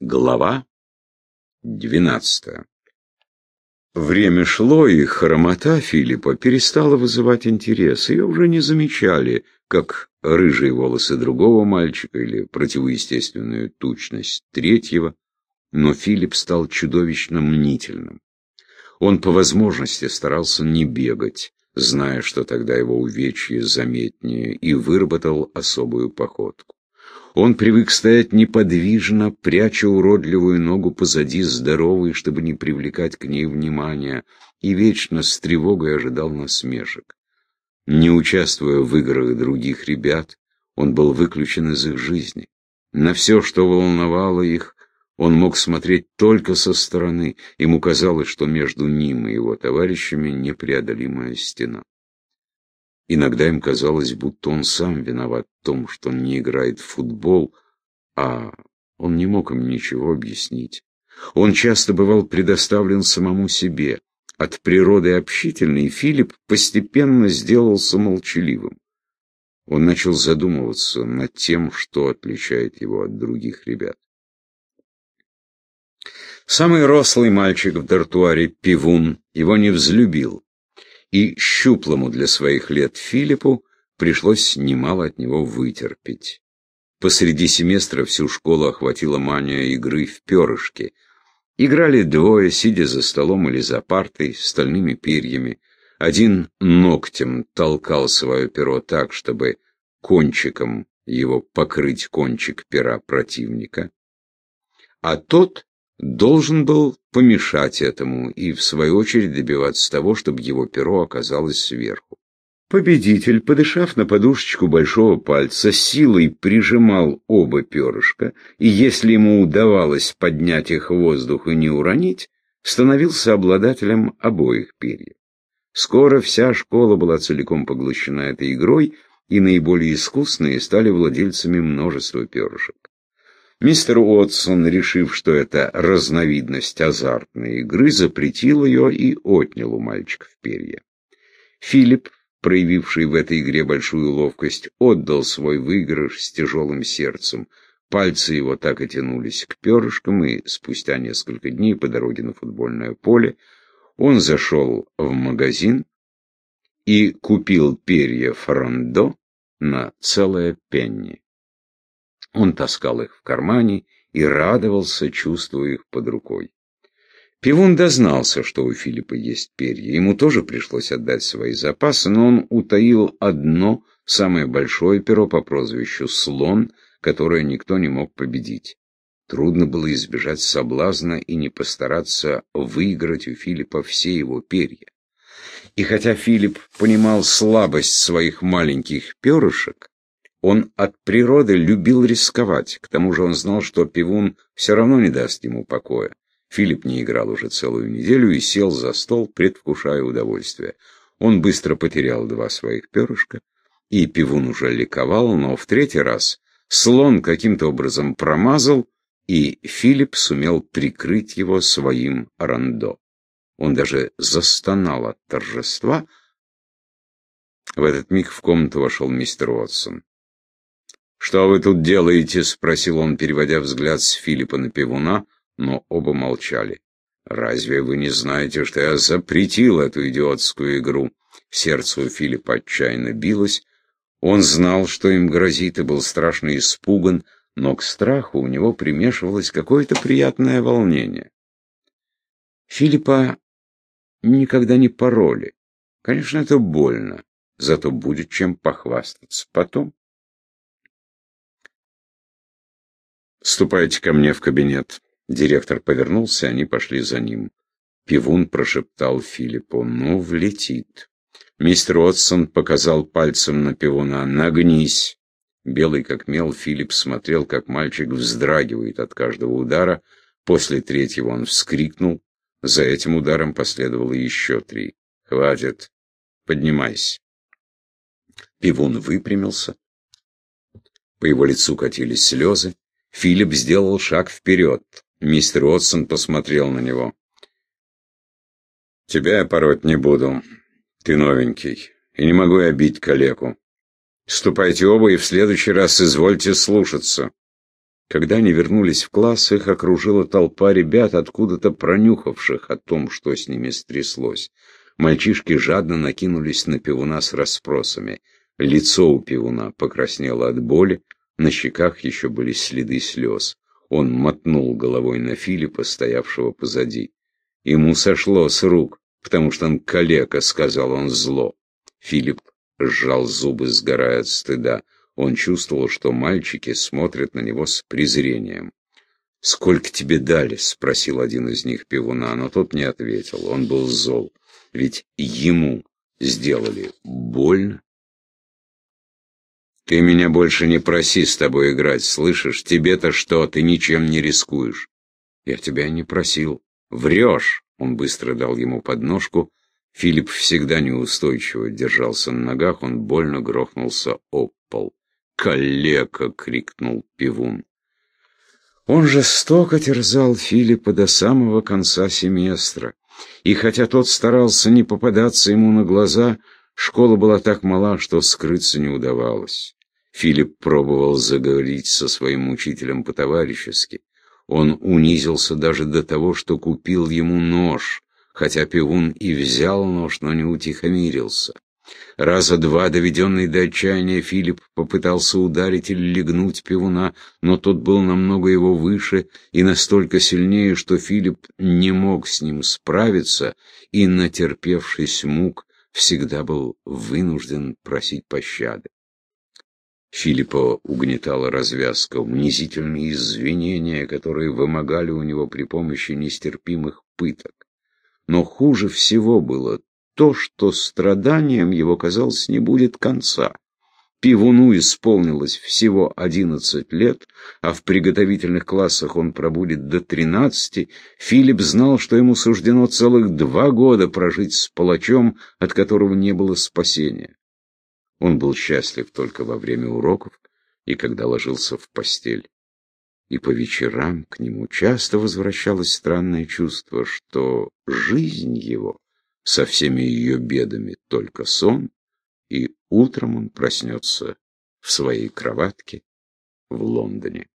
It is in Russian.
Глава двенадцатая Время шло, и хромота Филиппа перестала вызывать интерес. Ее уже не замечали, как рыжие волосы другого мальчика или противоестественную тучность третьего, но Филипп стал чудовищно мнительным. Он по возможности старался не бегать, зная, что тогда его увечье заметнее, и выработал особую походку. Он привык стоять неподвижно, пряча уродливую ногу позади здоровой, чтобы не привлекать к ней внимания, и вечно с тревогой ожидал насмешек. Не участвуя в играх других ребят, он был выключен из их жизни. На все, что волновало их, он мог смотреть только со стороны. Ему казалось, что между ним и его товарищами непреодолимая стена. Иногда им казалось, будто он сам виноват в том, что он не играет в футбол, а он не мог им ничего объяснить. Он часто бывал предоставлен самому себе. От природы общительный Филипп постепенно сделался молчаливым. Он начал задумываться над тем, что отличает его от других ребят. Самый рослый мальчик в дартуаре, Пивун, его не взлюбил и щуплому для своих лет Филиппу пришлось немало от него вытерпеть. Посреди семестра всю школу охватила мания игры в перышки. Играли двое, сидя за столом или за партой, стальными перьями. Один ногтем толкал свое перо так, чтобы кончиком его покрыть кончик пера противника, а тот должен был помешать этому и, в свою очередь, добиваться того, чтобы его перо оказалось сверху. Победитель, подышав на подушечку большого пальца, силой прижимал оба перышка, и если ему удавалось поднять их в воздух и не уронить, становился обладателем обоих перьев. Скоро вся школа была целиком поглощена этой игрой, и наиболее искусные стали владельцами множества перышек. Мистер Уотсон, решив, что это разновидность азартной игры, запретил ее и отнял у мальчиков перья. Филипп, проявивший в этой игре большую ловкость, отдал свой выигрыш с тяжелым сердцем. Пальцы его так и тянулись к перышкам, и спустя несколько дней по дороге на футбольное поле он зашел в магазин и купил перья франдо на целое пенни. Он таскал их в кармане и радовался, чувствуя их под рукой. Пивун дознался, что у Филиппа есть перья. Ему тоже пришлось отдать свои запасы, но он утаил одно, самое большое перо по прозвищу «Слон», которое никто не мог победить. Трудно было избежать соблазна и не постараться выиграть у Филиппа все его перья. И хотя Филипп понимал слабость своих маленьких перышек, он от природы любил рисковать, к тому же он знал, что пивун все равно не даст ему покоя. Филипп не играл уже целую неделю и сел за стол, предвкушая удовольствие. Он быстро потерял два своих перышка, и пивун уже ликовал, но в третий раз слон каким-то образом промазал, и Филипп сумел прикрыть его своим рандо. Он даже застонал от торжества. В этот миг в комнату вошел мистер Уотсон. «Что вы тут делаете?» — спросил он, переводя взгляд с Филиппа на пивуна, но оба молчали. «Разве вы не знаете, что я запретил эту идиотскую игру?» Сердце у Филиппа отчаянно билось. Он знал, что им грозит, и был страшно испуган, но к страху у него примешивалось какое-то приятное волнение. Филиппа никогда не пороли. Конечно, это больно, зато будет чем похвастаться потом. «Ступайте ко мне в кабинет». Директор повернулся, они пошли за ним. Пивун прошептал Филиппу. «Ну, влетит». Мистер Отсон показал пальцем на пивуна. «Нагнись». Белый как мел, Филипп смотрел, как мальчик вздрагивает от каждого удара. После третьего он вскрикнул. За этим ударом последовало еще три. «Хватит. Поднимайся». Пивун выпрямился. По его лицу катились слезы. Филипп сделал шаг вперед. Мистер Уотсон посмотрел на него. «Тебя я пороть не буду. Ты новенький. И не могу я бить калеку. Ступайте оба и в следующий раз извольте слушаться». Когда они вернулись в класс, их окружила толпа ребят, откуда-то пронюхавших о том, что с ними стряслось. Мальчишки жадно накинулись на пивуна с расспросами. Лицо у пивуна покраснело от боли, на щеках еще были следы слез. Он мотнул головой на Филиппа, стоявшего позади. Ему сошло с рук, потому что он калека, сказал он зло. Филипп сжал зубы, сгорая от стыда. Он чувствовал, что мальчики смотрят на него с презрением. «Сколько тебе дали?» — спросил один из них пивуна, но тот не ответил. Он был зол, ведь ему сделали больно. «Ты меня больше не проси с тобой играть, слышишь? Тебе-то что? Ты ничем не рискуешь». «Я тебя не просил». «Врешь!» — он быстро дал ему подножку. Филипп всегда неустойчиво держался на ногах, он больно грохнулся об пол. «Калека!» — крикнул пивун. Он жестоко терзал Филиппа до самого конца семестра. И хотя тот старался не попадаться ему на глаза, школа была так мала, что скрыться не удавалось. Филипп пробовал заговорить со своим учителем по-товарищески. Он унизился даже до того, что купил ему нож, хотя пивун и взял нож, но не утихомирился. Раза два, доведенный до отчаяния, Филипп попытался ударить или легнуть пивуна, но тот был намного его выше и настолько сильнее, что Филипп не мог с ним справиться и, натерпевшись мук, всегда был вынужден просить пощады. Филиппа угнетала развязка, унизительные извинения, которые вымогали у него при помощи нестерпимых пыток. Но хуже всего было то, что страданием его, казалось, не будет конца. Пивуну исполнилось всего одиннадцать лет, а в приготовительных классах он пробудет до тринадцати. Филипп знал, что ему суждено целых два года прожить с палачом, от которого не было спасения. Он был счастлив только во время уроков и когда ложился в постель. И по вечерам к нему часто возвращалось странное чувство, что жизнь его со всеми ее бедами только сон, и утром он проснется в своей кроватке в Лондоне.